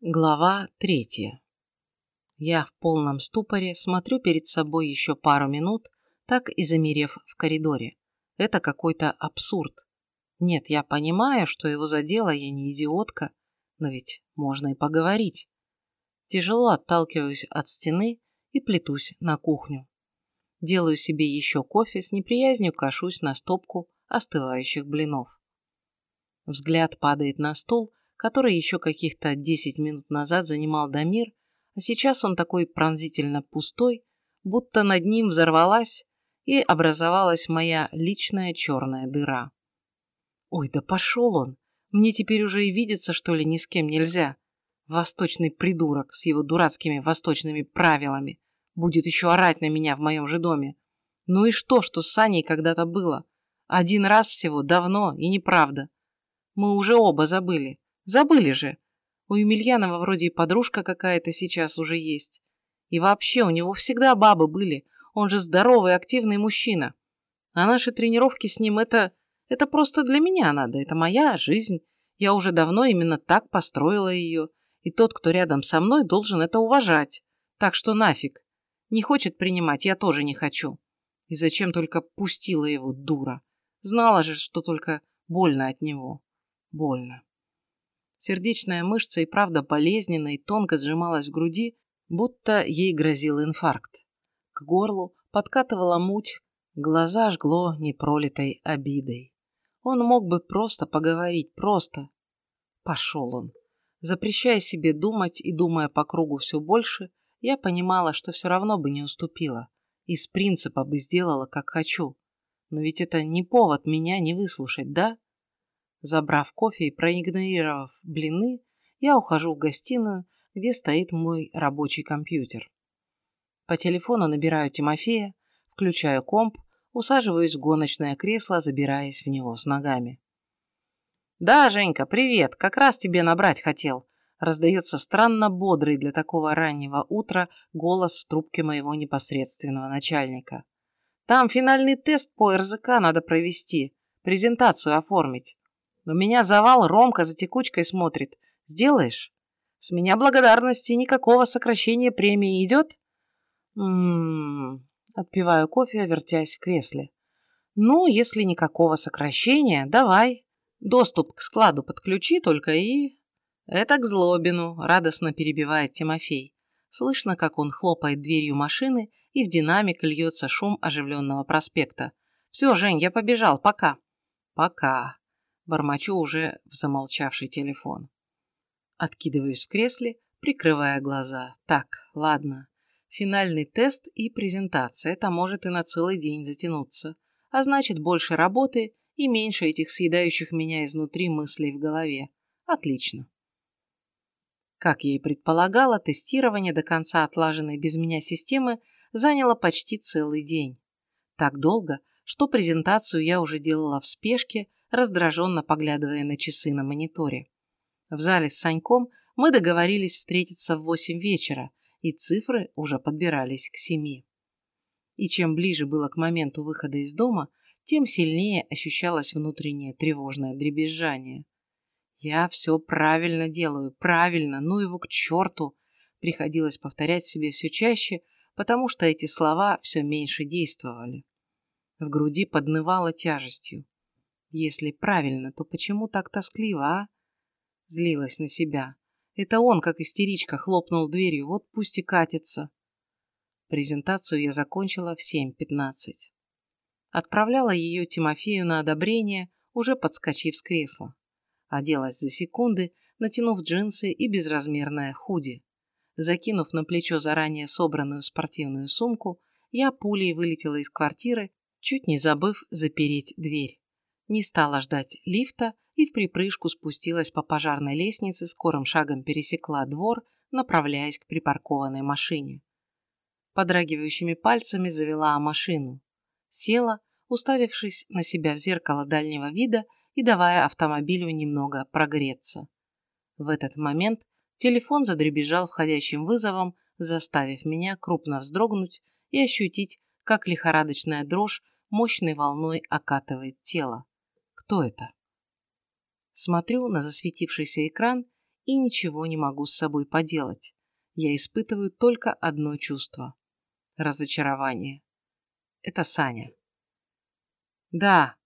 Глава третья. Я в полном ступоре смотрю перед собой еще пару минут, так и замерев в коридоре. Это какой-то абсурд. Нет, я понимаю, что его задело, я не идиотка, но ведь можно и поговорить. Тяжело отталкиваюсь от стены и плетусь на кухню. Делаю себе еще кофе, с неприязнью кашусь на стопку остывающих блинов. Взгляд падает на стол, который еще каких-то 10 минут назад занимал Дамир, а сейчас он такой пронзительно пустой, будто над ним взорвалась и образовалась моя личная черная дыра. Ой, да пошел он! Мне теперь уже и видеться, что ли, ни с кем нельзя. Восточный придурок с его дурацкими восточными правилами будет еще орать на меня в моем же доме. Ну и что, что с Саней когда-то было? Один раз всего, давно и неправда. Мы уже оба забыли. Забыли же. У Емельянова вроде и подружка какая-то сейчас уже есть. И вообще, у него всегда бабы были. Он же здоровый, активный мужчина. А наши тренировки с ним это... Это просто для меня надо. Это моя жизнь. Я уже давно именно так построила ее. И тот, кто рядом со мной, должен это уважать. Так что нафиг. Не хочет принимать, я тоже не хочу. И зачем только пустила его, дура. Знала же, что только больно от него. Больно. Сердечная мышца и правда болезненно и тонко сжималась в груди, будто ей грозил инфаркт. К горлу подкатывала муть, глаза жгло непролитой обидой. Он мог бы просто поговорить, просто. Пошел он. Запрещая себе думать и думая по кругу все больше, я понимала, что все равно бы не уступила. Из принципа бы сделала, как хочу. Но ведь это не повод меня не выслушать, да? Забрав кофе и проигнорировав блины, я ухожу в гостиную, где стоит мой рабочий компьютер. По телефону набираю Тимофея, включаю комп, усаживаюсь в гоночное кресло, забираясь в него с ногами. «Да, Женька, привет, как раз тебе набрать хотел», раздается странно бодрый для такого раннего утра голос в трубке моего непосредственного начальника. «Там финальный тест по РЗК надо провести, презентацию оформить. У меня завал, Ромка за текучкой смотрит. Сделаешь? С меня благодарности, никакого сокращения премии идет? Ммм, отпиваю кофе, вертясь в кресле. Ну, если никакого сокращения, давай. Доступ к складу подключи только и... Это к Злобину, радостно перебивает Тимофей. Слышно, как он хлопает дверью машины, и в динамик льется шум оживленного проспекта. Все, Жень, я побежал, пока. Пока. Бормочу уже в замолчавший телефон. Откидываюсь в кресле, прикрывая глаза. Так, ладно. Финальный тест и презентация. Это может и на целый день затянуться. А значит, больше работы и меньше этих съедающих меня изнутри мыслей в голове. Отлично. Как я и предполагала, тестирование до конца отлаженной без меня системы заняло почти целый день. Так долго, что презентацию я уже делала в спешке, раздраженно поглядывая на часы на мониторе. В зале с Саньком мы договорились встретиться в восемь вечера, и цифры уже подбирались к семи. И чем ближе было к моменту выхода из дома, тем сильнее ощущалось внутреннее тревожное дребезжание. «Я все правильно делаю, правильно, ну его к черту!» Приходилось повторять себе все чаще, потому что эти слова все меньше действовали. В груди поднывало тяжестью. Если правильно, то почему так тоскливо, а? Злилась на себя. Это он, как истеричка, хлопнул дверью, вот пусть и катится. Презентацию я закончила в 7.15. Отправляла ее Тимофею на одобрение, уже подскочив с кресла. Оделась за секунды, натянув джинсы и безразмерное худи. Закинув на плечо заранее собранную спортивную сумку, я пулей вылетела из квартиры, чуть не забыв запереть дверь не стала ждать лифта и в припрыжку спустилась по пожарной лестнице, скорым шагом пересекла двор, направляясь к припаркованной машине. Подрагивающими пальцами завела машину. Села, уставившись на себя в зеркало дальнего вида и давая автомобилю немного прогреться. В этот момент телефон задребезжал входящим вызовом, заставив меня крупно вздрогнуть и ощутить, как лихорадочная дрожь мощной волной окатывает тело. Кто это? Смотрю на засветившийся экран и ничего не могу с собой поделать. Я испытываю только одно чувство – разочарование. Это Саня. Да,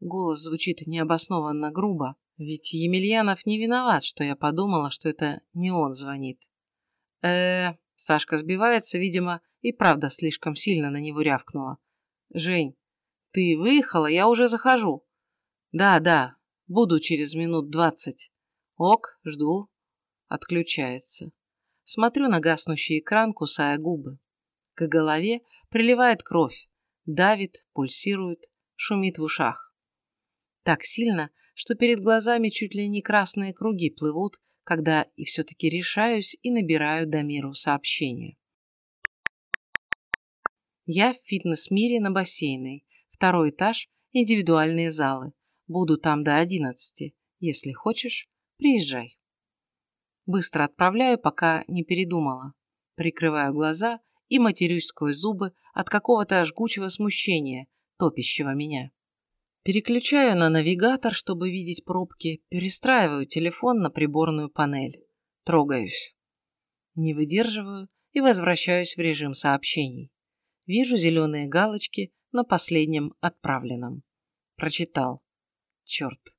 голос звучит необоснованно грубо, ведь Емельянов не виноват, что я подумала, что это не он звонит. э Сашка сбивается, видимо, и правда слишком сильно на него рявкнула. «Жень, ты выехала? Я уже захожу». «Да, да, буду через минут двадцать». «Ок, жду». Отключается. Смотрю на гаснущий экран, кусая губы. К голове приливает кровь, давит, пульсирует, шумит в ушах. Так сильно, что перед глазами чуть ли не красные круги плывут, когда и все-таки решаюсь и набираю Дамиру сообщение. Я в фитнес-мире на бассейной. Второй этаж, индивидуальные залы. Буду там до одиннадцати. Если хочешь, приезжай. Быстро отправляю, пока не передумала. Прикрываю глаза и матерюсь сквозь зубы от какого-то жгучего смущения, топящего меня. Переключаю на навигатор, чтобы видеть пробки, перестраиваю телефон на приборную панель. Трогаюсь. Не выдерживаю и возвращаюсь в режим сообщений. Вижу зеленые галочки на последнем отправленном. Прочитал. Черт.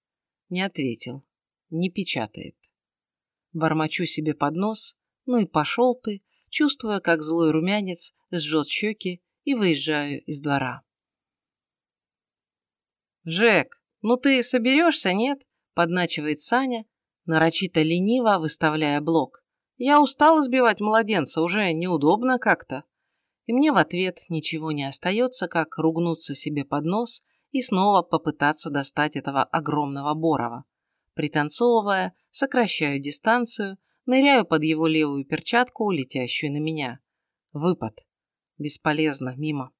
Не ответил. Не печатает. Бормочу себе под нос. Ну и пошел ты, чувствуя, как злой румянец сжет щеки и выезжаю из двора. «Жек, ну ты соберешься, нет?» – подначивает Саня, нарочито лениво выставляя блок. «Я устал избивать младенца, уже неудобно как-то». И мне в ответ ничего не остается, как ругнуться себе под нос и снова попытаться достать этого огромного Борова. Пританцовывая, сокращаю дистанцию, ныряю под его левую перчатку, летящую на меня. Выпад. Бесполезно, мимо.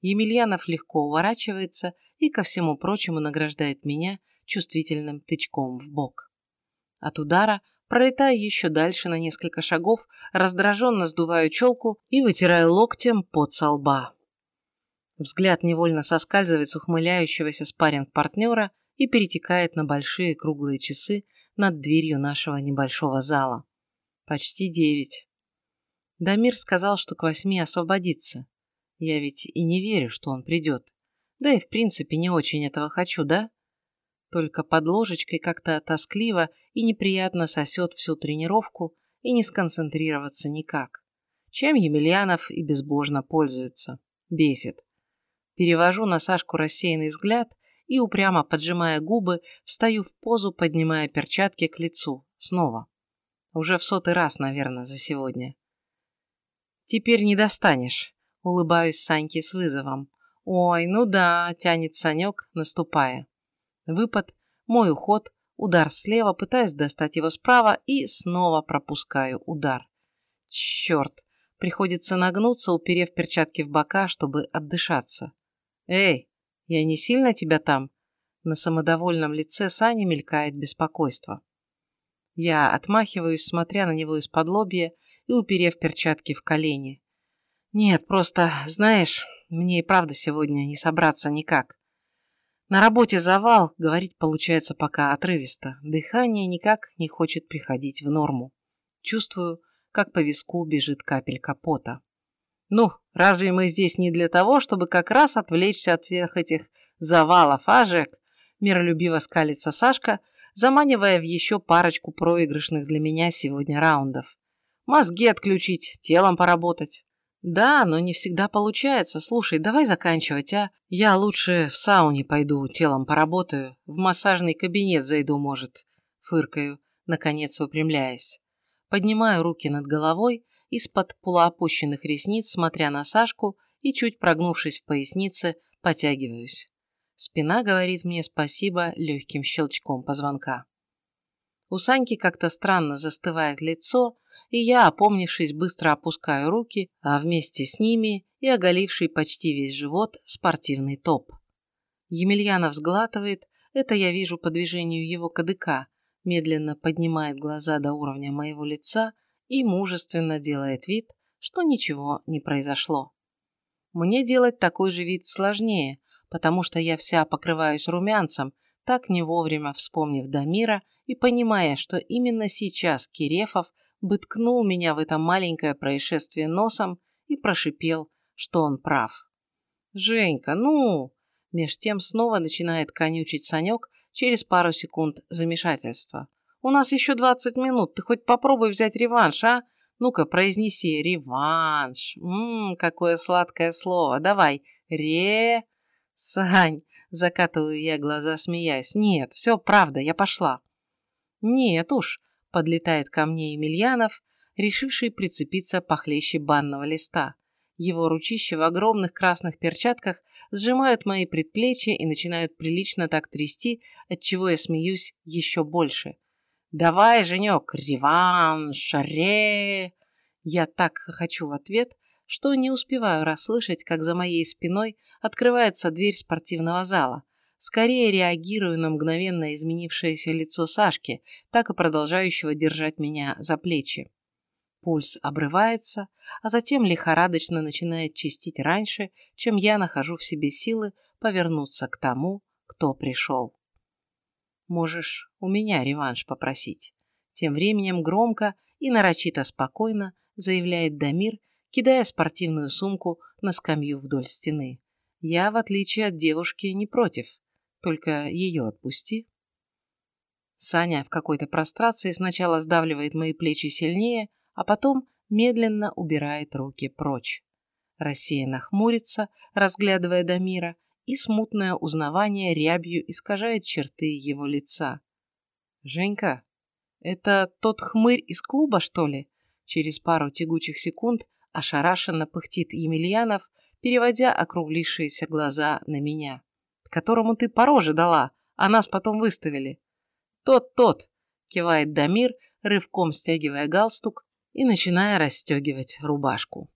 Емельянов легко уворачивается и, ко всему прочему, награждает меня чувствительным тычком в бок. От удара пролетаю еще дальше на несколько шагов, раздраженно сдуваю челку и вытираю локтем под со лба. Взгляд невольно соскальзывает с ухмыляющегося спарринг-партнера и перетекает на большие круглые часы над дверью нашего небольшого зала. Почти девять. Дамир сказал, что к восьми освободится. Я ведь и не верю, что он придет. Да и в принципе не очень этого хочу, да? Только под ложечкой как-то тоскливо и неприятно сосет всю тренировку и не сконцентрироваться никак. Чем Емельянов и безбожно пользуется. Бесит. Перевожу на Сашку рассеянный взгляд и, упрямо поджимая губы, встаю в позу, поднимая перчатки к лицу. Снова. Уже в сотый раз, наверное, за сегодня. «Теперь не достанешь», Улыбаюсь Саньке с вызовом. «Ой, ну да», – тянет Санек, наступая. Выпад, мой уход, удар слева, пытаюсь достать его справа и снова пропускаю удар. Черт, приходится нагнуться, уперев перчатки в бока, чтобы отдышаться. «Эй, я не сильно тебя там?» На самодовольном лице Сани мелькает беспокойство. Я отмахиваюсь, смотря на него из-под лобья и уперев перчатки в колени. Нет, просто, знаешь, мне и правда сегодня не собраться никак. На работе завал, говорить получается пока отрывисто. Дыхание никак не хочет приходить в норму. Чувствую, как по виску бежит капелька пота. Ну, разве мы здесь не для того, чтобы как раз отвлечься от всех этих завалов, а, Жек? Миролюбиво скалится Сашка, заманивая в еще парочку проигрышных для меня сегодня раундов. Мозги отключить, телом поработать. Да, но не всегда получается. Слушай, давай заканчивать, а? Я лучше в сауне пойду, телом поработаю. В массажный кабинет зайду, может. Фыркаю, наконец выпрямляясь. Поднимаю руки над головой, из-под полуопущенных ресниц, смотря на Сашку и, чуть прогнувшись в пояснице, потягиваюсь. Спина говорит мне спасибо легким щелчком позвонка. У Саньки как-то странно застывает лицо, и я, опомнившись, быстро опускаю руки, а вместе с ними и оголивший почти весь живот спортивный топ. Емельянов сглатывает, это я вижу по движению его кадыка, медленно поднимает глаза до уровня моего лица и мужественно делает вид, что ничего не произошло. Мне делать такой же вид сложнее, потому что я вся покрываюсь румянцем, так не вовремя вспомнив Дамира и понимая, что именно сейчас Кирефов бы ткнул меня в это маленькое происшествие носом и прошипел, что он прав. «Женька, ну!» Меж тем снова начинает конючить Санек через пару секунд замешательства. «У нас еще двадцать минут, ты хоть попробуй взять реванш, а? Ну-ка, произнеси реванш. Ммм, какое сладкое слово. Давай, ре... Сань, закатываю я глаза, смеясь. Нет, все правда, я пошла. Нет уж, подлетает ко мне Емельянов, решивший прицепиться похлеще банного листа. Его ручища в огромных красных перчатках сжимают мои предплечья и начинают прилично так трясти, отчего я смеюсь еще больше. «Давай, Женек, реванш, ре!» Я так хочу в ответ, что не успеваю расслышать, как за моей спиной открывается дверь спортивного зала. Скорее реагирую на мгновенно изменившееся лицо Сашки, так и продолжающего держать меня за плечи. Пульс обрывается, а затем лихорадочно начинает чистить раньше, чем я нахожу в себе силы повернуться к тому, кто пришел. Можешь у меня реванш попросить. Тем временем громко и нарочито спокойно заявляет Дамир, кидая спортивную сумку на скамью вдоль стены. Я, в отличие от девушки, не против. Только ее отпусти. Саня в какой-то прострации сначала сдавливает мои плечи сильнее, а потом медленно убирает руки прочь. Рассеянно хмурится, разглядывая Дамира, и смутное узнавание рябью искажает черты его лица. «Женька, это тот хмырь из клуба, что ли?» Через пару тягучих секунд ошарашенно пыхтит Емельянов, переводя округлившиеся глаза на меня. «Которому ты по роже дала, а нас потом выставили». «Тот-тот», — кивает Дамир, рывком стягивая галстук и начиная расстегивать рубашку.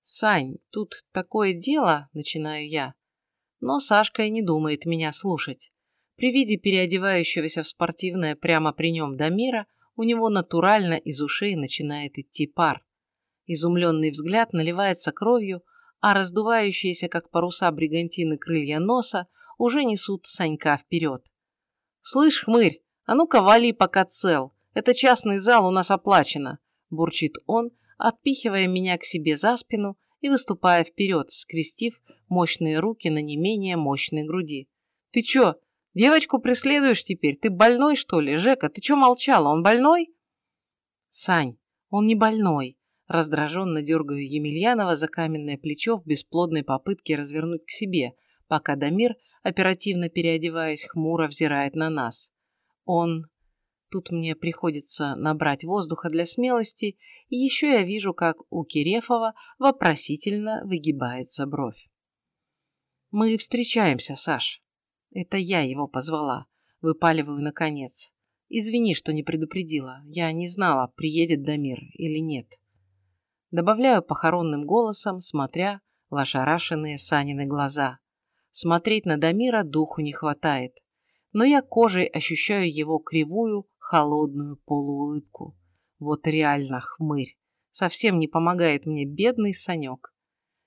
«Сань, тут такое дело», — начинаю я. Но Сашка и не думает меня слушать. При виде переодевающегося в спортивное прямо при нем Дамира у него натурально из ушей начинает идти пар. Изумленный взгляд наливается кровью, а раздувающиеся, как паруса бригантины, крылья носа уже несут Санька вперед. «Слышь, хмырь, а ну-ка вали, пока цел. Это частный зал, у нас оплачено», – бурчит он, отпихивая меня к себе за спину и выступая вперед, скрестив мощные руки на не менее мощной груди. «Ты чё, девочку преследуешь теперь? Ты больной, что ли? Жека, ты чё молчала? Он больной?» «Сань, он не больной. Раздраженно дергаю Емельянова за каменное плечо в бесплодной попытке развернуть к себе, пока Дамир, оперативно переодеваясь, хмуро взирает на нас. Он... Тут мне приходится набрать воздуха для смелости, и еще я вижу, как у Кирефова вопросительно выгибается бровь. «Мы встречаемся, Саш. Это я его позвала. Выпаливаю наконец. Извини, что не предупредила. Я не знала, приедет Дамир или нет добавляю похоронным голосом, смотря в ошарашенные Санины глаза. Смотреть на Дамира духу не хватает, но я кожей ощущаю его кривую, холодную полуулыбку. Вот реально хмырь. Совсем не помогает мне бедный Санек.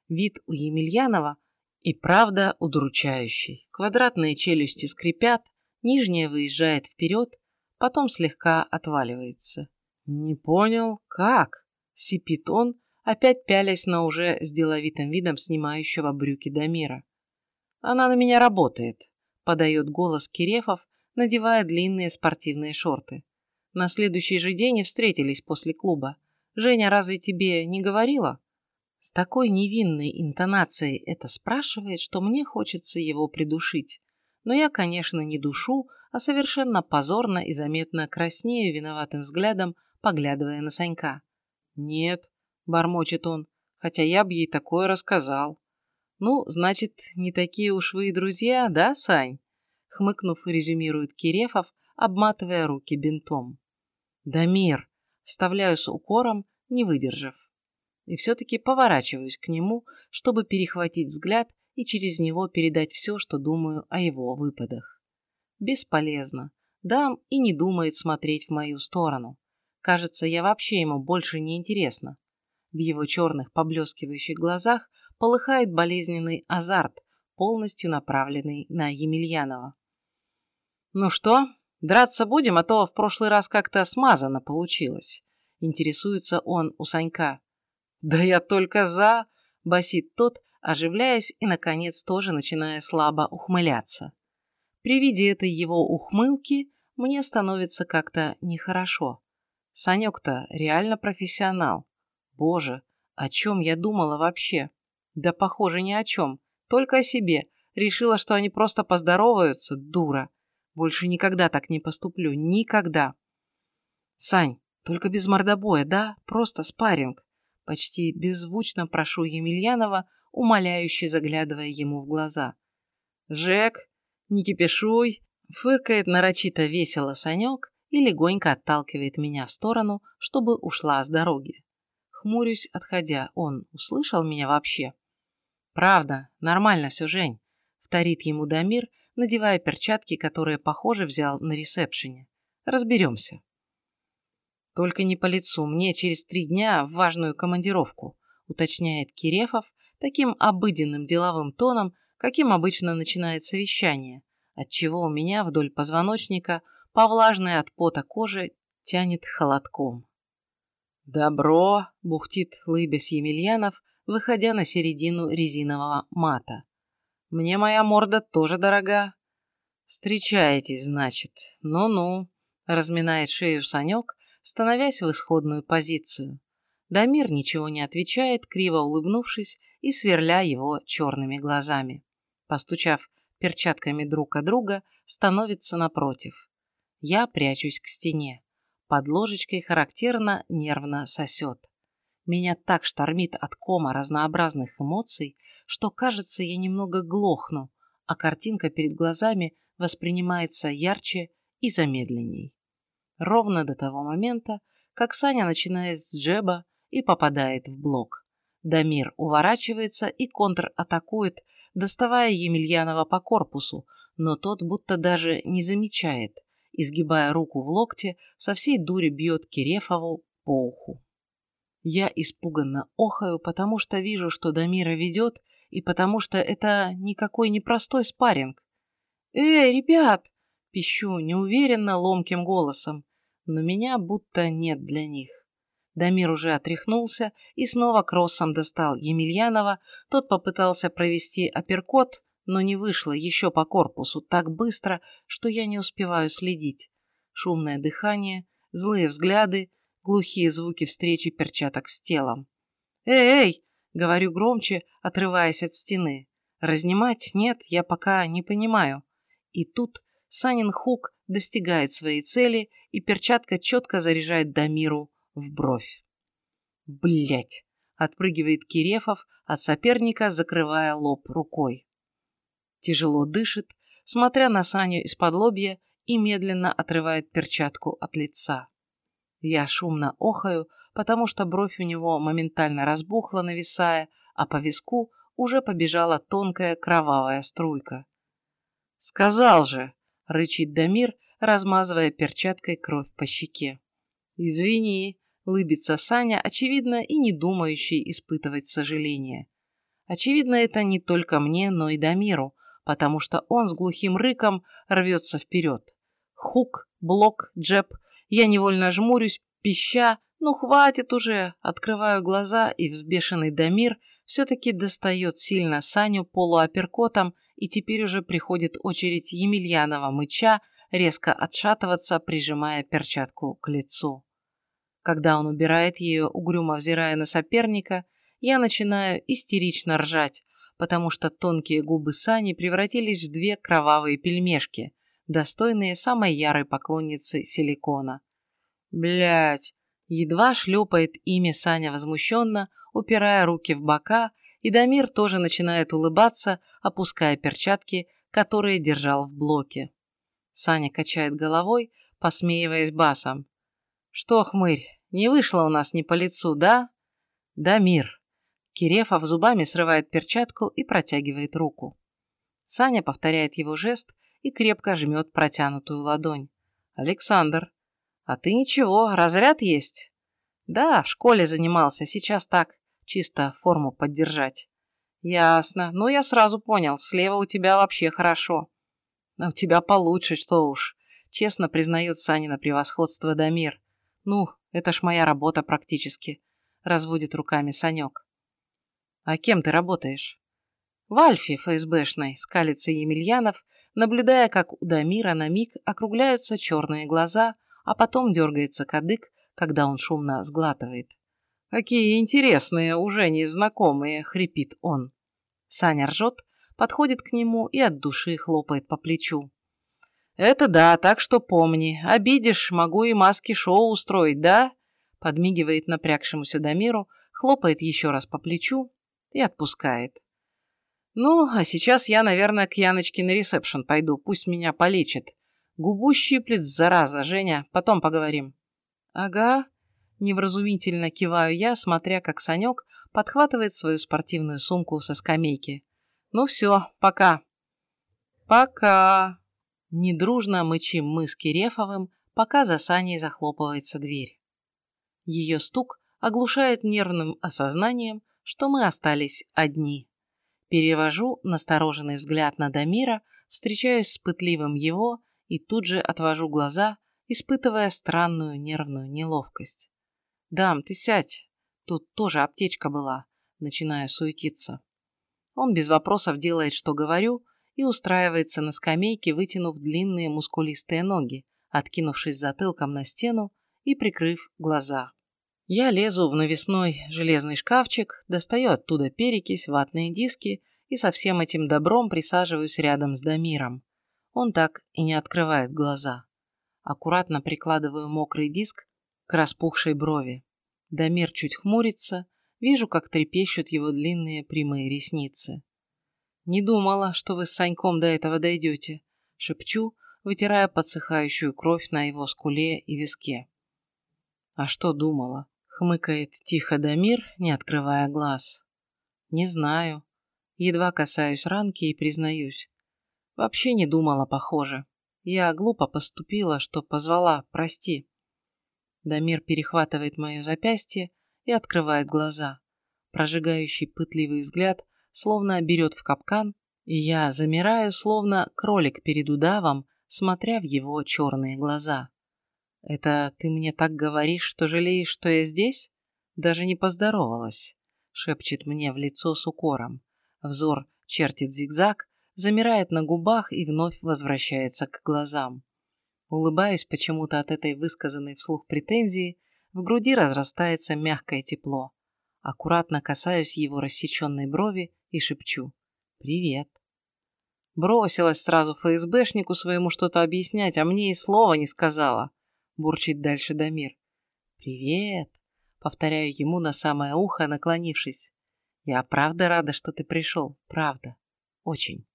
Вид у Емельянова и правда удручающий. Квадратные челюсти скрипят, нижняя выезжает вперед, потом слегка отваливается. «Не понял, как?» Сипит он, опять пялясь на уже с деловитым видом снимающего брюки Дамира. «Она на меня работает», – подает голос Кирефов, надевая длинные спортивные шорты. «На следующий же день и встретились после клуба. Женя разве тебе не говорила?» С такой невинной интонацией это спрашивает, что мне хочется его придушить. Но я, конечно, не душу, а совершенно позорно и заметно краснею виноватым взглядом, поглядывая на Санька. «Нет», – бормочет он, – «хотя я бы ей такое рассказал». «Ну, значит, не такие уж вы и друзья, да, Сань?» Хмыкнув, резюмирует Кирефов, обматывая руки бинтом. «Дамир!» – вставляю с укором, не выдержав. И все-таки поворачиваюсь к нему, чтобы перехватить взгляд и через него передать все, что думаю о его выпадах. Бесполезно. Дам и не думает смотреть в мою сторону. Кажется, я вообще ему больше не интересна. В его черных поблескивающих глазах полыхает болезненный азарт, полностью направленный на Емельянова. «Ну что, Драться будем, а то в прошлый раз как-то смазано получилось. Интересуется он у Санька. Да я только за, басит тот, оживляясь и, наконец, тоже начиная слабо ухмыляться. При виде этой его ухмылки мне становится как-то нехорошо. Санек-то реально профессионал. Боже, о чем я думала вообще? Да, похоже, ни о чем. Только о себе. Решила, что они просто поздороваются, дура. Больше никогда так не поступлю. Никогда. Сань, только без мордобоя, да? Просто спарринг. Почти беззвучно прошу Емельянова, умоляюще заглядывая ему в глаза. «Жек, не кипишуй!» Фыркает нарочито весело Санек и легонько отталкивает меня в сторону, чтобы ушла с дороги. Хмурюсь, отходя. Он услышал меня вообще? «Правда, нормально все, Жень», — вторит ему Дамир, надевая перчатки, которые, похоже, взял на ресепшене. «Разберемся». «Только не по лицу, мне через три дня в важную командировку», уточняет Кирефов таким обыденным деловым тоном, каким обычно начинает совещание, отчего у меня вдоль позвоночника по влажной от пота коже тянет холодком. «Добро!» – бухтит лыбясь Емельянов, выходя на середину резинового мата. «Мне моя морда тоже дорога». «Встречаетесь, значит? Ну-ну», – разминает шею Санек, становясь в исходную позицию. Дамир ничего не отвечает, криво улыбнувшись и сверля его черными глазами. Постучав перчатками друг от друга, становится напротив. Я прячусь к стене. Под ложечкой характерно нервно сосет. Меня так штормит от кома разнообразных эмоций, что, кажется, я немного глохну, а картинка перед глазами воспринимается ярче и замедленней. Ровно до того момента, как Саня начинает с джеба и попадает в блок. Дамир уворачивается и контратакует, доставая Емельянова по корпусу, но тот будто даже не замечает, изгибая руку в локте, со всей дури бьет Кирефову по уху. Я испуганно охаю, потому что вижу, что Дамира ведет, и потому что это никакой не простой спарринг. «Эй, ребят!» – пищу неуверенно ломким голосом, но меня будто нет для них. Дамир уже отряхнулся и снова кроссом достал Емельянова, тот попытался провести апперкот, но не вышло еще по корпусу так быстро, что я не успеваю следить. Шумное дыхание, злые взгляды, глухие звуки встречи перчаток с телом. «Эй, эй!» — говорю громче, отрываясь от стены. «Разнимать? Нет, я пока не понимаю». И тут Санин хук достигает своей цели, и перчатка четко заряжает Дамиру в бровь. Блять! отпрыгивает Кирефов от соперника, закрывая лоб рукой тяжело дышит, смотря на Саню из-под лобья и медленно отрывает перчатку от лица. Я шумно охаю, потому что бровь у него моментально разбухла, нависая, а по виску уже побежала тонкая кровавая струйка. «Сказал же!» — рычит Дамир, размазывая перчаткой кровь по щеке. «Извини», — лыбится Саня, очевидно, и не думающий испытывать сожаление. Очевидно, это не только мне, но и Дамиру, потому что он с глухим рыком рвется вперед. Хук, блок, джеб. Я невольно жмурюсь, пища. Ну, хватит уже. Открываю глаза, и взбешенный Дамир все-таки достает сильно Саню полуаперкотом, и теперь уже приходит очередь Емельянова мыча резко отшатываться, прижимая перчатку к лицу. Когда он убирает ее, угрюмо взирая на соперника, я начинаю истерично ржать, потому что тонкие губы Сани превратились в две кровавые пельмешки, достойные самой ярой поклонницы силикона. Блять! Едва шлепает имя Саня возмущенно, упирая руки в бока, и Дамир тоже начинает улыбаться, опуская перчатки, которые держал в блоке. Саня качает головой, посмеиваясь басом. «Что, хмырь, не вышло у нас ни по лицу, да?» «Дамир, Кирефов зубами срывает перчатку и протягивает руку. Саня повторяет его жест и крепко жмет протянутую ладонь. «Александр, а ты ничего, разряд есть?» «Да, в школе занимался, сейчас так, чисто форму поддержать». «Ясно. Ну, я сразу понял, слева у тебя вообще хорошо». «У тебя получше, что уж». честно признает Санина превосходство Дамир. Ну, это ж моя работа практически, разводит руками Санек. А кем ты работаешь? В Альфе ФСБшной скалится Емельянов, наблюдая, как у Дамира на миг округляются черные глаза, а потом дергается кадык, когда он шумно сглатывает. «Какие интересные, уже незнакомые!» — хрипит он. Саня ржет, подходит к нему и от души хлопает по плечу. «Это да, так что помни. Обидишь, могу и маски-шоу устроить, да?» Подмигивает напрягшемуся Дамиру, хлопает еще раз по плечу и отпускает. «Ну, а сейчас я, наверное, к Яночке на ресепшн пойду, пусть меня полечит. Губу щиплет, зараза, Женя, потом поговорим». «Ага», – невразумительно киваю я, смотря как Санек подхватывает свою спортивную сумку со скамейки. «Ну все, пока». «Пока». Недружно мычим мы с Кирефовым, пока за Саней захлопывается дверь. Ее стук оглушает нервным осознанием, что мы остались одни. Перевожу настороженный взгляд на Дамира, встречаюсь с пытливым его и тут же отвожу глаза, испытывая странную нервную неловкость. «Дам, ты сядь. Тут тоже аптечка была», начинаю суетиться. Он без вопросов делает, что говорю, и устраивается на скамейке, вытянув длинные мускулистые ноги, откинувшись затылком на стену и прикрыв глаза. Я лезу в навесной железный шкафчик, достаю оттуда перекись, ватные диски и со всем этим добром присаживаюсь рядом с Дамиром. Он так и не открывает глаза. Аккуратно прикладываю мокрый диск к распухшей брови. Дамир чуть хмурится, вижу, как трепещут его длинные прямые ресницы. «Не думала, что вы с Саньком до этого дойдете», — шепчу, вытирая подсыхающую кровь на его скуле и виске. «А что думала?» — хмыкает тихо Дамир, не открывая глаз. «Не знаю. Едва касаюсь ранки и признаюсь. Вообще не думала, похоже. Я глупо поступила, что позвала, прости». Дамир перехватывает мое запястье и открывает глаза. Прожигающий пытливый взгляд словно берет в капкан, и я замираю, словно кролик перед удавом, смотря в его черные глаза. «Это ты мне так говоришь, что жалеешь, что я здесь? Даже не поздоровалась», — шепчет мне в лицо с укором. Взор чертит зигзаг, замирает на губах и вновь возвращается к глазам. Улыбаюсь почему-то от этой высказанной вслух претензии, в груди разрастается мягкое тепло. Аккуратно касаюсь его рассеченной брови и шепчу «Привет». Бросилась сразу ФСБшнику своему что-то объяснять, а мне и слова не сказала. Бурчит дальше Дамир. «Привет», — повторяю ему на самое ухо, наклонившись. «Я правда рада, что ты пришел, правда. Очень».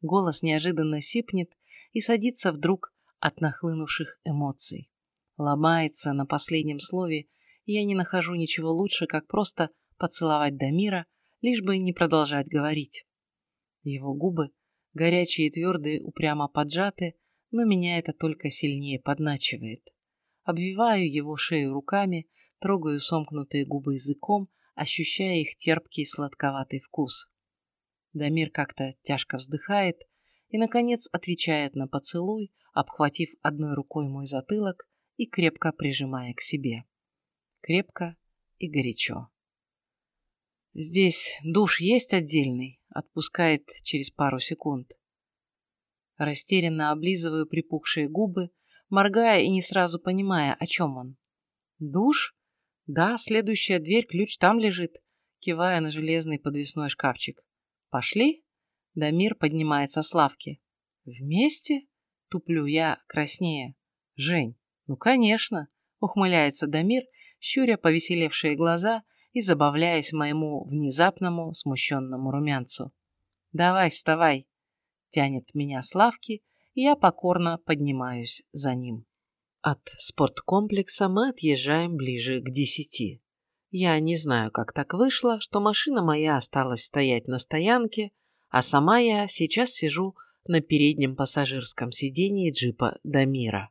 Голос неожиданно сипнет и садится вдруг от нахлынувших эмоций. Ломается на последнем слове, и я не нахожу ничего лучше, как просто поцеловать Дамира лишь бы не продолжать говорить. Его губы, горячие и твердые, упрямо поджаты, но меня это только сильнее подначивает. Обвиваю его шею руками, трогаю сомкнутые губы языком, ощущая их терпкий сладковатый вкус. Дамир как-то тяжко вздыхает и, наконец, отвечает на поцелуй, обхватив одной рукой мой затылок и крепко прижимая к себе. Крепко и горячо. Здесь душ есть отдельный, отпускает через пару секунд. Растерянно облизываю припухшие губы, моргая и не сразу понимая, о чем он. Душ? Да, следующая дверь, ключ там лежит, кивая на железный подвесной шкафчик. Пошли? Дамир поднимается с лавки. Вместе? Туплю я краснее. Жень, ну конечно, ухмыляется Дамир, щуря повеселевшие глаза и забавляясь моему внезапному смущенному румянцу. «Давай, вставай!» Тянет меня с лавки, и я покорно поднимаюсь за ним. От спорткомплекса мы отъезжаем ближе к десяти. Я не знаю, как так вышло, что машина моя осталась стоять на стоянке, а сама я сейчас сижу на переднем пассажирском сидении джипа Дамира.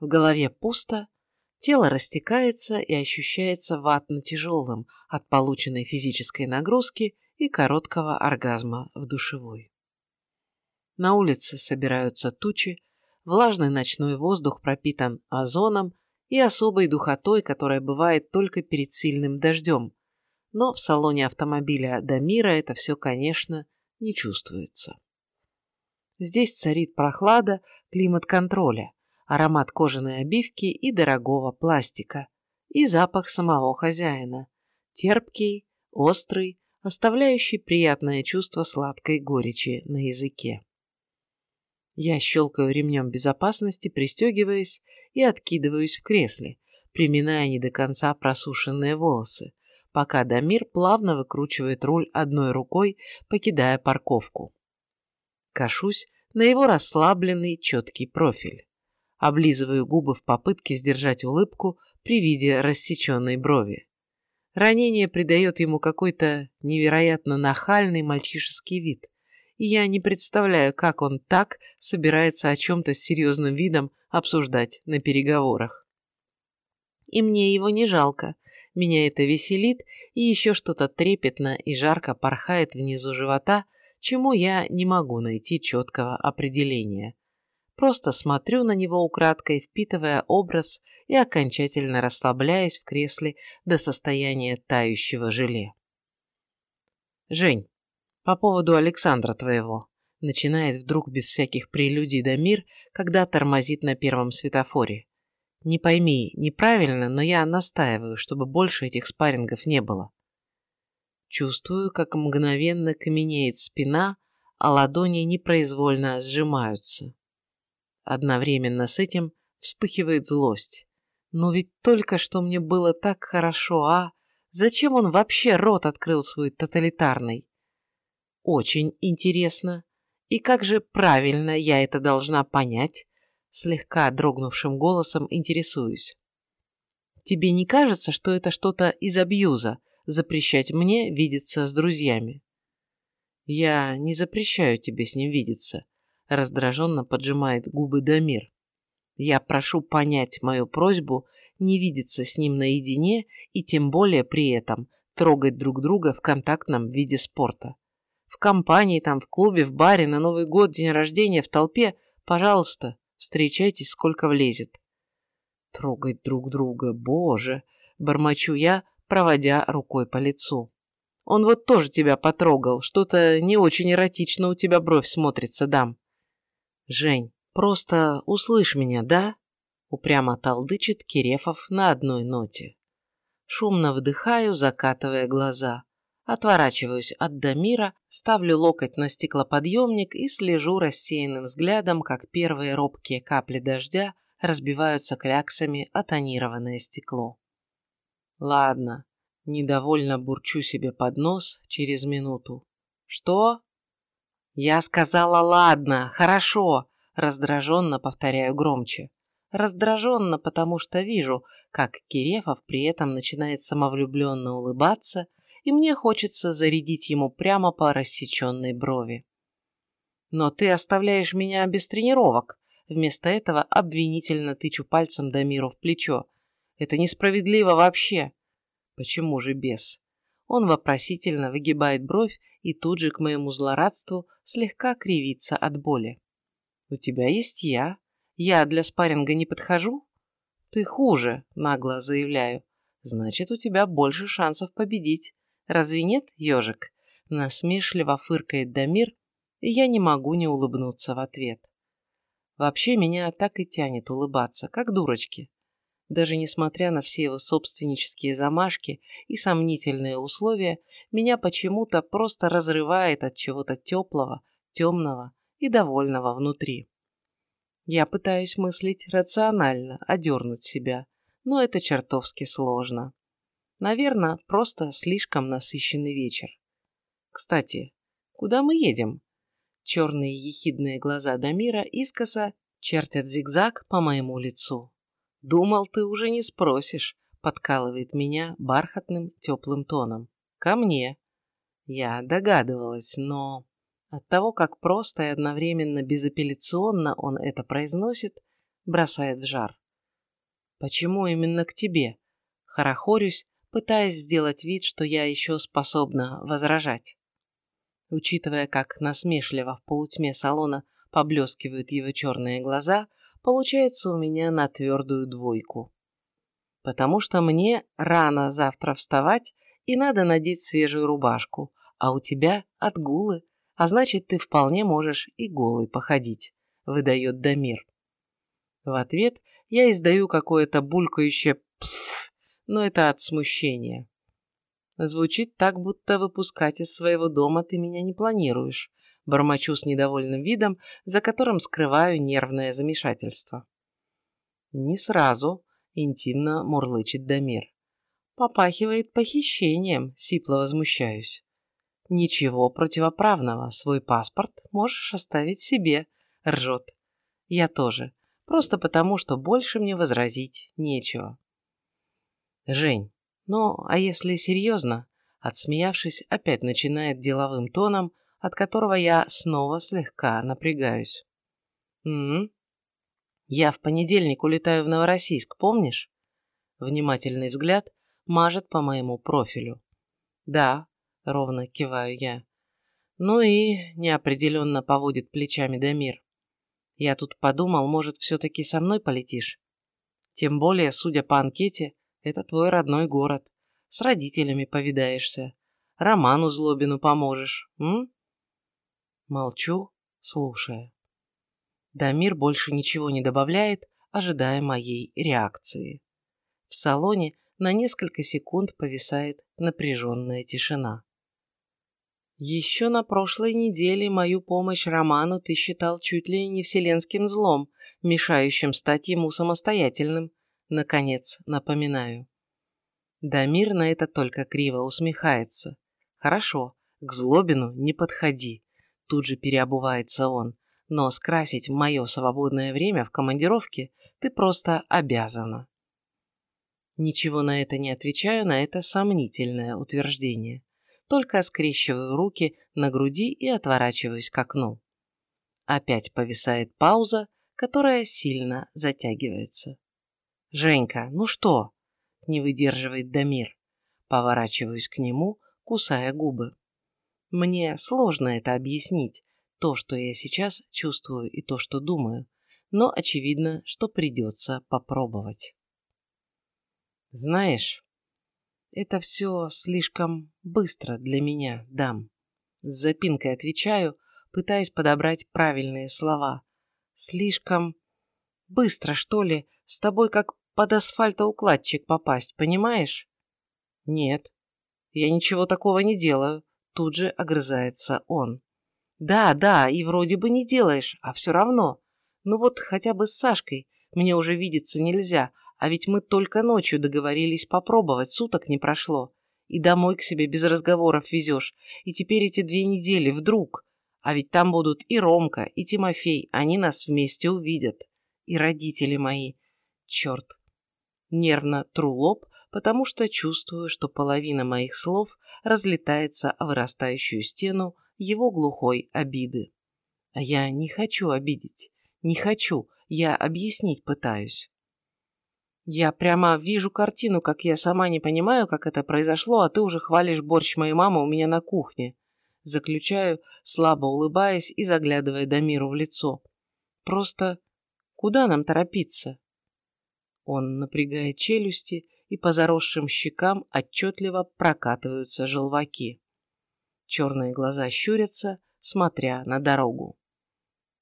В голове пусто, Тело растекается и ощущается ватно-тяжелым от полученной физической нагрузки и короткого оргазма в душевой. На улице собираются тучи, влажный ночной воздух пропитан озоном и особой духотой, которая бывает только перед сильным дождем. Но в салоне автомобиля Дамира это все, конечно, не чувствуется. Здесь царит прохлада климат-контроля, аромат кожаной обивки и дорогого пластика, и запах самого хозяина, терпкий, острый, оставляющий приятное чувство сладкой горечи на языке. Я щелкаю ремнем безопасности, пристегиваясь и откидываюсь в кресле, приминая не до конца просушенные волосы, пока Дамир плавно выкручивает руль одной рукой, покидая парковку. Кашусь на его расслабленный, четкий профиль. Облизываю губы в попытке сдержать улыбку при виде рассеченной брови. Ранение придает ему какой-то невероятно нахальный мальчишеский вид, я не представляю, как он так собирается о чем-то с серьезным видом обсуждать на переговорах. И мне его не жалко. Меня это веселит, и еще что-то трепетно и жарко порхает внизу живота, чему я не могу найти четкого определения. Просто смотрю на него украдкой, впитывая образ и окончательно расслабляясь в кресле до состояния тающего желе. «Жень, по поводу Александра твоего», начинает вдруг без всяких прелюдий Дамир, когда тормозит на первом светофоре. Не пойми неправильно, но я настаиваю, чтобы больше этих спаррингов не было. Чувствую, как мгновенно каменеет спина, а ладони непроизвольно сжимаются. Одновременно с этим вспыхивает злость. Но ведь только что мне было так хорошо, а? Зачем он вообще рот открыл свой тоталитарный? Очень интересно. И как же правильно я это должна понять? Слегка дрогнувшим голосом интересуюсь. Тебе не кажется, что это что-то из абьюза, запрещать мне видеться с друзьями? Я не запрещаю тебе с ним видеться раздраженно поджимает губы Дамир. Я прошу понять мою просьбу не видеться с ним наедине и тем более при этом трогать друг друга в контактном виде спорта. В компании, там, в клубе, в баре, на Новый год, день рождения, в толпе, пожалуйста, встречайтесь, сколько влезет. Трогать друг друга, боже, бормочу я, проводя рукой по лицу. Он вот тоже тебя потрогал, что-то не очень эротично у тебя бровь смотрится, дам. «Жень, просто услышь меня, да?» Упрямо толдычит Кирефов на одной ноте. Шумно вдыхаю, закатывая глаза. Отворачиваюсь от Дамира, ставлю локоть на стеклоподъемник и слежу рассеянным взглядом, как первые робкие капли дождя разбиваются кляксами о тонированное стекло. Ладно, недовольно бурчу себе под нос через минуту. Что? «Я сказала, ладно, хорошо», – раздраженно повторяю громче. Раздраженно, потому что вижу, как Кирефов при этом начинает самовлюбленно улыбаться, и мне хочется зарядить ему прямо по рассеченной брови. «Но ты оставляешь меня без тренировок», вместо этого обвинительно тычу пальцем Дамиру в плечо. «Это несправедливо вообще». «Почему же без?» Он вопросительно выгибает бровь и тут же к моему злорадству слегка кривится от боли. «У тебя есть я. Я для спарринга не подхожу?» «Ты хуже», – нагло заявляю. «Значит, у тебя больше шансов победить. Разве нет, ежик?» Насмешливо фыркает Дамир, и я не могу не улыбнуться в ответ. Вообще меня так и тянет улыбаться, как дурочки даже несмотря на все его собственнические замашки и сомнительные условия, меня почему-то просто разрывает от чего-то теплого, темного и довольного внутри. Я пытаюсь мыслить рационально, одернуть себя, но это чертовски сложно. Наверное, просто слишком насыщенный вечер. Кстати, куда мы едем? Черные ехидные глаза Дамира искоса чертят зигзаг по моему лицу. «Думал, ты уже не спросишь», – подкалывает меня бархатным теплым тоном. «Ко мне». Я догадывалась, но от того, как просто и одновременно безапелляционно он это произносит, бросает в жар. «Почему именно к тебе?» Хорохорюсь, пытаясь сделать вид, что я еще способна возражать. Учитывая, как насмешливо в полутьме салона поблескивают его черные глаза, получается у меня на твердую двойку. Потому что мне рано завтра вставать и надо надеть свежую рубашку, а у тебя отгулы, а значит, ты вполне можешь и голый походить, выдает Дамир. В ответ я издаю какое-то булькающее «пф», но это от смущения. Звучит так, будто выпускать из своего дома ты меня не планируешь. Бормочу с недовольным видом, за которым скрываю нервное замешательство. Не сразу, интимно мурлычет Дамир. Попахивает похищением, сипло возмущаюсь. Ничего противоправного, свой паспорт можешь оставить себе, ржет. Я тоже просто потому, что больше мне возразить нечего. Жень, ну, а если серьезно, отсмеявшись, опять начинает деловым тоном, от которого я снова слегка напрягаюсь. м м Я в понедельник улетаю в Новороссийск, помнишь? Внимательный взгляд мажет по моему профилю. Да, ровно киваю я. Ну и неопределенно поводит плечами Дамир. Я тут подумал, может, все-таки со мной полетишь? Тем более, судя по анкете, это твой родной город. С родителями повидаешься. Роману Злобину поможешь, м? Молчу, слушая. Дамир больше ничего не добавляет, ожидая моей реакции. В салоне на несколько секунд повисает напряженная тишина. Еще на прошлой неделе мою помощь Роману ты считал чуть ли не вселенским злом, мешающим стать ему самостоятельным. Наконец, напоминаю. Дамир на это только криво усмехается. Хорошо, к Злобину не подходи. Тут же переобувается он. Но скрасить мое свободное время в командировке ты просто обязана. Ничего на это не отвечаю, на это сомнительное утверждение только скрещиваю руки на груди и отворачиваюсь к окну. Опять повисает пауза, которая сильно затягивается. «Женька, ну что?» – не выдерживает Дамир. Поворачиваюсь к нему, кусая губы. Мне сложно это объяснить, то, что я сейчас чувствую и то, что думаю, но очевидно, что придется попробовать. Знаешь, это все слишком быстро для меня, дам. С запинкой отвечаю, пытаясь подобрать правильные слова. Слишком быстро, что ли, с тобой как под асфальтоукладчик попасть, понимаешь? Нет, я ничего такого не делаю, тут же огрызается он. Да, да, и вроде бы не делаешь, а все равно. Ну вот хотя бы с Сашкой мне уже видеться нельзя, а ведь мы только ночью договорились попробовать, суток не прошло. И домой к себе без разговоров везешь. И теперь эти две недели вдруг. А ведь там будут и Ромка, и Тимофей. Они нас вместе увидят. И родители мои. Черт. Нервно тру лоб, потому что чувствую, что половина моих слов разлетается о вырастающую стену его глухой обиды. А я не хочу обидеть. Не хочу. Я объяснить пытаюсь. Я прямо вижу картину, как я сама не понимаю, как это произошло, а ты уже хвалишь борщ моей мамы у меня на кухне. Заключаю, слабо улыбаясь и заглядывая Дамиру в лицо. Просто куда нам торопиться? Он напрягает челюсти, и по заросшим щекам отчетливо прокатываются желваки. Черные глаза щурятся, смотря на дорогу.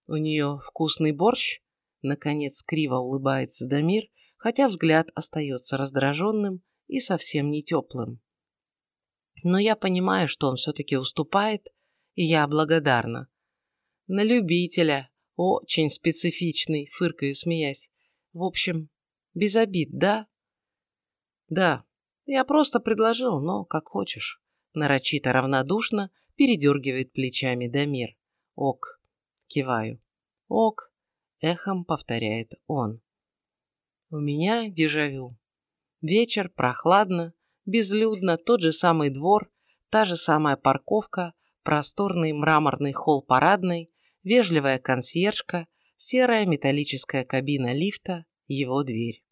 У нее вкусный борщ? Наконец криво улыбается Дамир, хотя взгляд остается раздраженным и совсем не теплым. Но я понимаю, что он все-таки уступает, и я благодарна. На любителя, очень специфичный, фыркаю, смеясь. В общем, без обид, да? Да, я просто предложил, но как хочешь. Нарочито равнодушно передергивает плечами Дамир. Ок, киваю. Ок, эхом повторяет он. У меня дежавю. Вечер, прохладно, безлюдно, тот же самый двор, та же самая парковка, просторный мраморный холл парадной, вежливая консьержка, серая металлическая кабина лифта, его дверь.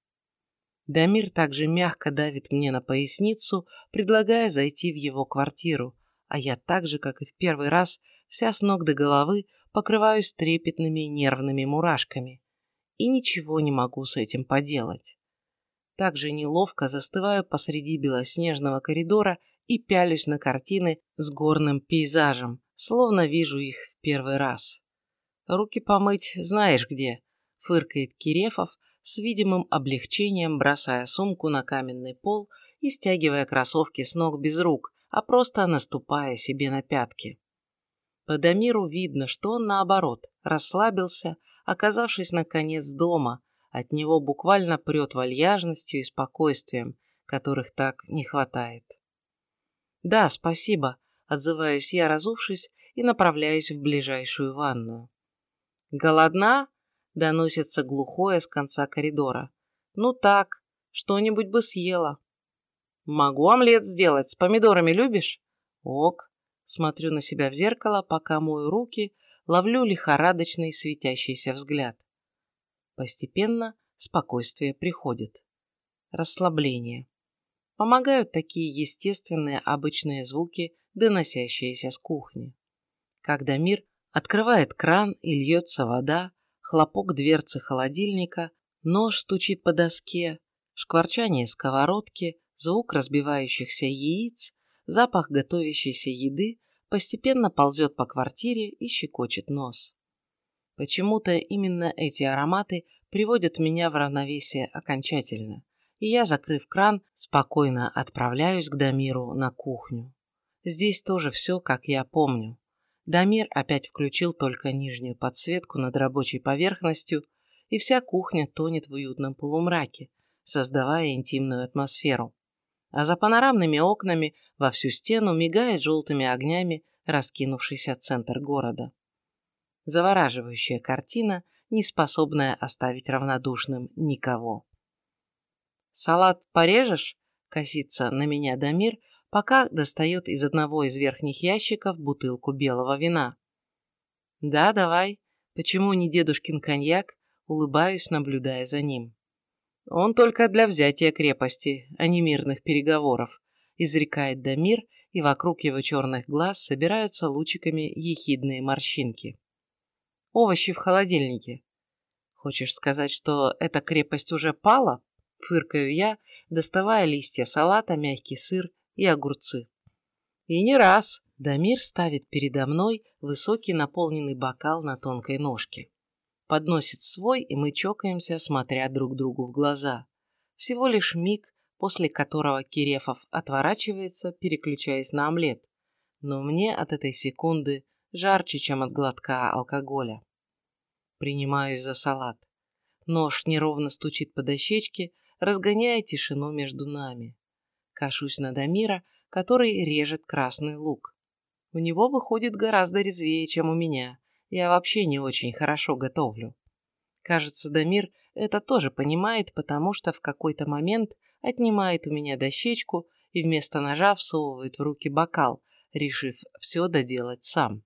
Дамир также мягко давит мне на поясницу, предлагая зайти в его квартиру, а я так же, как и в первый раз, вся с ног до головы покрываюсь трепетными нервными мурашками. И ничего не могу с этим поделать. Также неловко застываю посреди белоснежного коридора и пялюсь на картины с горным пейзажем, словно вижу их в первый раз. Руки помыть знаешь где, фыркает Кирефов с видимым облегчением, бросая сумку на каменный пол и стягивая кроссовки с ног без рук, а просто наступая себе на пятки. По Дамиру видно, что он, наоборот, расслабился, оказавшись наконец дома, от него буквально прет вальяжностью и спокойствием, которых так не хватает. «Да, спасибо», – отзываюсь я, разувшись, и направляюсь в ближайшую ванную. «Голодна?» – доносится глухое с конца коридора. «Ну так, что-нибудь бы съела». «Могу омлет сделать. С помидорами любишь?» «Ок». Смотрю на себя в зеркало, пока мою руки, ловлю лихорадочный светящийся взгляд. Постепенно спокойствие приходит. Расслабление. Помогают такие естественные обычные звуки, доносящиеся с кухни. Когда мир открывает кран и льется вода, хлопок дверцы холодильника, нож стучит по доске, шкварчание сковородки, звук разбивающихся яиц, запах готовящейся еды постепенно ползет по квартире и щекочет нос. Почему-то именно эти ароматы приводят меня в равновесие окончательно, и я, закрыв кран, спокойно отправляюсь к Дамиру на кухню. Здесь тоже все, как я помню. Дамир опять включил только нижнюю подсветку над рабочей поверхностью, и вся кухня тонет в уютном полумраке, создавая интимную атмосферу. А за панорамными окнами во всю стену мигает желтыми огнями раскинувшийся центр города. Завораживающая картина, не способная оставить равнодушным никого. «Салат порежешь?» – косится на меня Дамир, пока достает из одного из верхних ящиков бутылку белого вина. «Да, давай. Почему не дедушкин коньяк?» – улыбаюсь, наблюдая за ним. «Он только для взятия крепости, а не мирных переговоров», – изрекает Дамир, и вокруг его черных глаз собираются лучиками ехидные морщинки овощи в холодильнике. Хочешь сказать, что эта крепость уже пала? Фыркаю я, доставая листья салата, мягкий сыр и огурцы. И не раз. Дамир ставит передо мной высокий наполненный бокал на тонкой ножке. Подносит свой, и мы чокаемся, смотря друг другу в глаза. Всего лишь миг, после которого Кирефов отворачивается, переключаясь на омлет. Но мне от этой секунды жарче, чем от глотка алкоголя. Принимаюсь за салат. Нож неровно стучит по дощечке, разгоняя тишину между нами. Кашусь на Дамира, который режет красный лук. У него выходит гораздо резвее, чем у меня. Я вообще не очень хорошо готовлю. Кажется, Дамир это тоже понимает, потому что в какой-то момент отнимает у меня дощечку и вместо ножа всовывает в руки бокал, решив все доделать сам.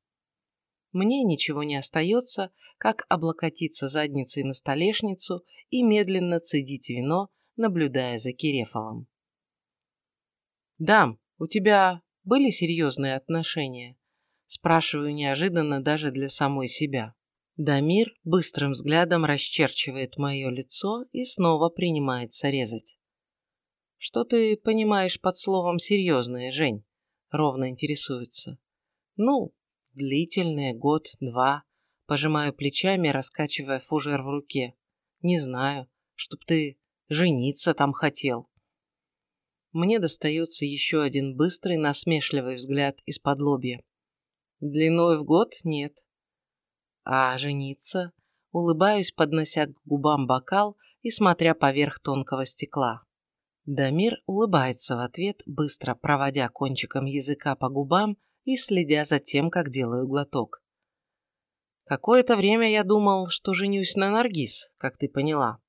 Мне ничего не остается, как облокотиться задницей на столешницу и медленно цедить вино, наблюдая за Кирефовым. «Дам, у тебя были серьезные отношения?» Спрашиваю неожиданно даже для самой себя. Дамир быстрым взглядом расчерчивает мое лицо и снова принимается резать. «Что ты понимаешь под словом «серьезные», Жень?» Ровно интересуется. «Ну, Длительные, год-два. Пожимаю плечами, раскачивая фужер в руке. Не знаю, чтоб ты жениться там хотел. Мне достается еще один быстрый, насмешливый взгляд из-под лобья. Длиной в год нет. А жениться? Улыбаюсь, поднося к губам бокал и смотря поверх тонкого стекла. Дамир улыбается в ответ, быстро проводя кончиком языка по губам и следя за тем, как делаю глоток. Какое-то время я думал, что женюсь на Наргиз, как ты поняла.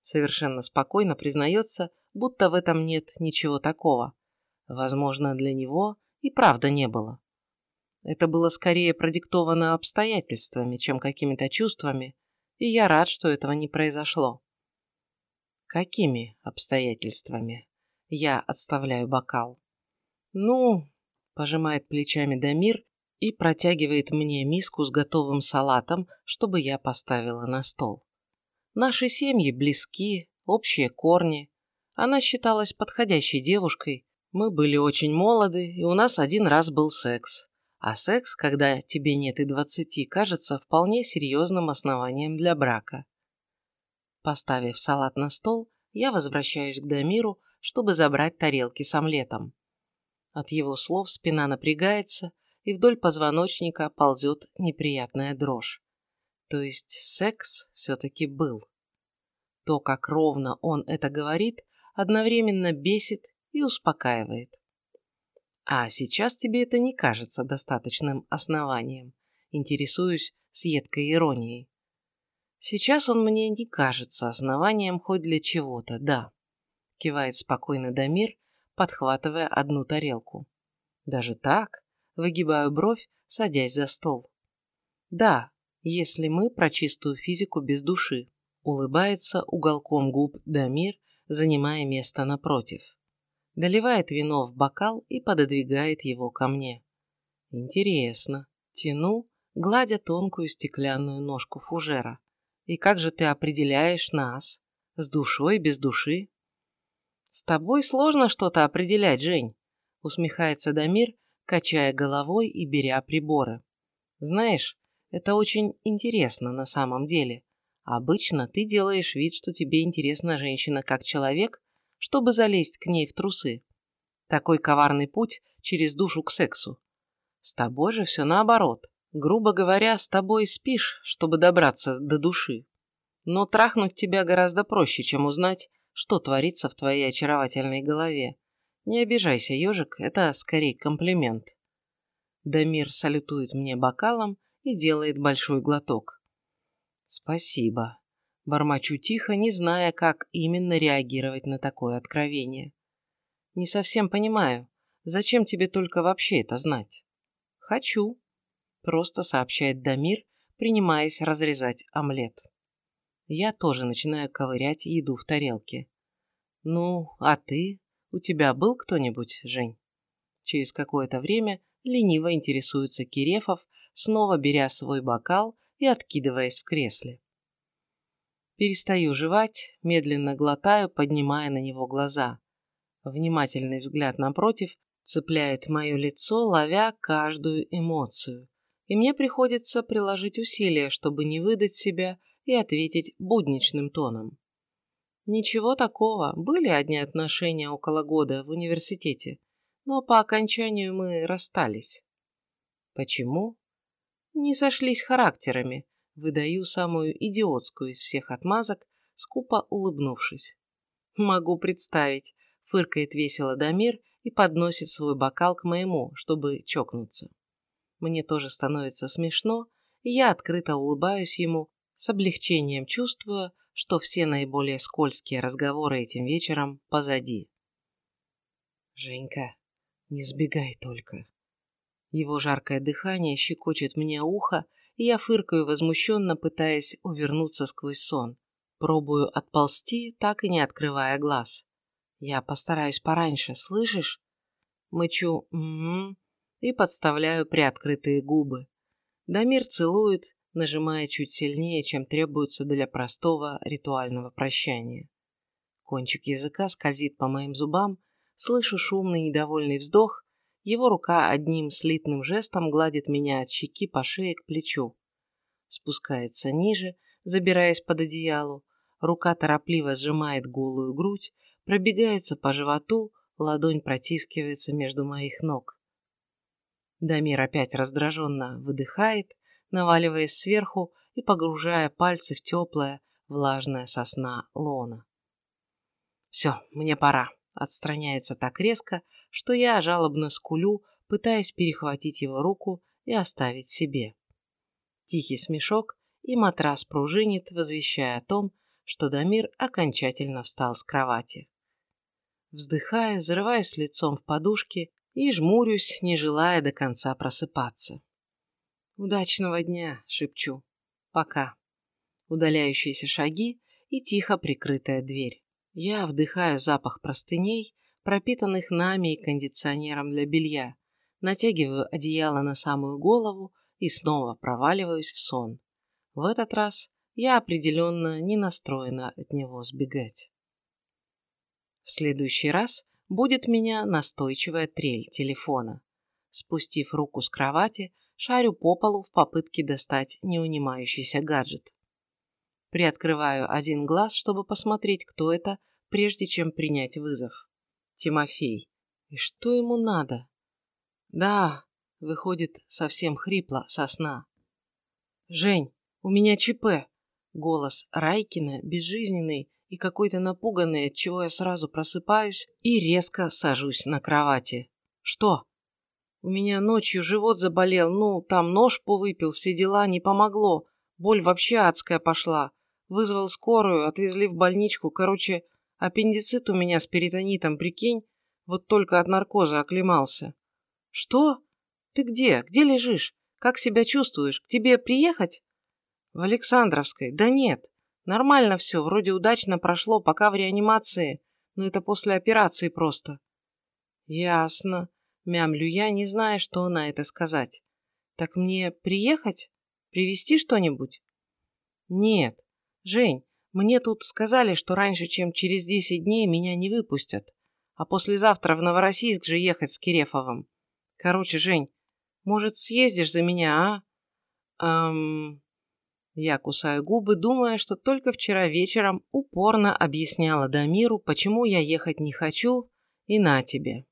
Совершенно спокойно признается, будто в этом нет ничего такого. Возможно, для него и правда не было. Это было скорее продиктовано обстоятельствами, чем какими-то чувствами, и я рад, что этого не произошло. Какими обстоятельствами? Я отставляю бокал. Ну, Пожимает плечами Дамир и протягивает мне миску с готовым салатом, чтобы я поставила на стол. Наши семьи близки, общие корни. Она считалась подходящей девушкой. Мы были очень молоды, и у нас один раз был секс. А секс, когда тебе нет и двадцати, кажется вполне серьезным основанием для брака. Поставив салат на стол, я возвращаюсь к Дамиру, чтобы забрать тарелки с омлетом. От его слов спина напрягается, и вдоль позвоночника ползет неприятная дрожь. То есть секс все-таки был. То, как ровно он это говорит, одновременно бесит и успокаивает. А сейчас тебе это не кажется достаточным основанием. Интересуюсь с едкой иронией. Сейчас он мне не кажется основанием хоть для чего-то, да. Кивает спокойно Дамир, подхватывая одну тарелку. Даже так? Выгибаю бровь, садясь за стол. Да, если мы про чистую физику без души. Улыбается уголком губ Дамир, занимая место напротив. Доливает вино в бокал и пододвигает его ко мне. Интересно. Тяну, гладя тонкую стеклянную ножку фужера. И как же ты определяешь нас? С душой, без души? С тобой сложно что-то определять, Жень, усмехается Дамир, качая головой и беря приборы. Знаешь, это очень интересно на самом деле. Обычно ты делаешь вид, что тебе интересна женщина как человек, чтобы залезть к ней в трусы. Такой коварный путь через душу к сексу. С тобой же все наоборот. Грубо говоря, с тобой спишь, чтобы добраться до души. Но трахнуть тебя гораздо проще, чем узнать, что творится в твоей очаровательной голове. Не обижайся, ежик, это скорее комплимент. Дамир салютует мне бокалом и делает большой глоток. Спасибо. Бормочу тихо, не зная, как именно реагировать на такое откровение. Не совсем понимаю, зачем тебе только вообще это знать? Хочу. Просто сообщает Дамир, принимаясь разрезать омлет. Я тоже начинаю ковырять еду в тарелке. Ну, а ты? У тебя был кто-нибудь, Жень? Через какое-то время лениво интересуется Кирефов, снова беря свой бокал и откидываясь в кресле. Перестаю жевать, медленно глотаю, поднимая на него глаза. Внимательный взгляд напротив цепляет мое лицо, ловя каждую эмоцию. И мне приходится приложить усилия, чтобы не выдать себя и ответить будничным тоном. Ничего такого, были одни отношения около года в университете, но по окончанию мы расстались. Почему? Не сошлись характерами, выдаю самую идиотскую из всех отмазок, скупо улыбнувшись. Могу представить, фыркает весело Дамир и подносит свой бокал к моему, чтобы чокнуться. Мне тоже становится смешно, и я открыто улыбаюсь ему, с облегчением чувствуя, что все наиболее скользкие разговоры этим вечером позади. «Женька, не сбегай только». Его жаркое дыхание щекочет мне ухо, и я фыркаю возмущенно, пытаясь увернуться сквозь сон. Пробую отползти, так и не открывая глаз. Я постараюсь пораньше, слышишь? Мычу «угу» и подставляю приоткрытые губы. Дамир целует, нажимая чуть сильнее, чем требуется для простого ритуального прощания. Кончик языка скользит по моим зубам, слышу шумный недовольный вздох, его рука одним слитным жестом гладит меня от щеки по шее к плечу. Спускается ниже, забираясь под одеялу, рука торопливо сжимает голую грудь, пробегается по животу, ладонь протискивается между моих ног. Дамир опять раздраженно выдыхает, наваливаясь сверху и погружая пальцы в теплое, влажное сосна лона. «Все, мне пора», — отстраняется так резко, что я жалобно скулю, пытаясь перехватить его руку и оставить себе. Тихий смешок, и матрас пружинит, возвещая о том, что Дамир окончательно встал с кровати. Вздыхаю, взрываюсь лицом в подушке и жмурюсь, не желая до конца просыпаться. «Удачного дня!» – шепчу. «Пока!» Удаляющиеся шаги и тихо прикрытая дверь. Я вдыхаю запах простыней, пропитанных нами и кондиционером для белья, натягиваю одеяло на самую голову и снова проваливаюсь в сон. В этот раз я определенно не настроена от него сбегать. В следующий раз будет меня настойчивая трель телефона. Спустив руку с кровати, шарю по полу в попытке достать неунимающийся гаджет. Приоткрываю один глаз, чтобы посмотреть, кто это, прежде чем принять вызов. Тимофей. И что ему надо? Да, выходит совсем хрипло со сна. Жень, у меня ЧП. Голос Райкина, безжизненный и какой-то напуганный, от чего я сразу просыпаюсь и резко сажусь на кровати. Что? У меня ночью живот заболел, ну, там нож повыпил, все дела, не помогло. Боль вообще адская пошла. Вызвал скорую, отвезли в больничку. Короче, аппендицит у меня с перитонитом, прикинь. Вот только от наркоза оклемался. Что? Ты где? Где лежишь? Как себя чувствуешь? К тебе приехать? В Александровской. Да нет. Нормально все, вроде удачно прошло, пока в реанимации. Но это после операции просто. Ясно. Мямлю я, не зная, что на это сказать. Так мне приехать? Привезти что-нибудь? Нет. Жень, мне тут сказали, что раньше, чем через десять дней, меня не выпустят. А послезавтра в Новороссийск же ехать с Кирефовым. Короче, Жень, может, съездишь за меня, а? Эм... Я кусаю губы, думая, что только вчера вечером упорно объясняла Дамиру, почему я ехать не хочу, и на тебе.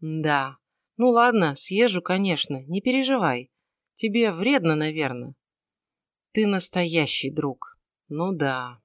Да, ну ладно, съезжу, конечно, не переживай. Тебе вредно, наверное. Ты настоящий друг. Ну да.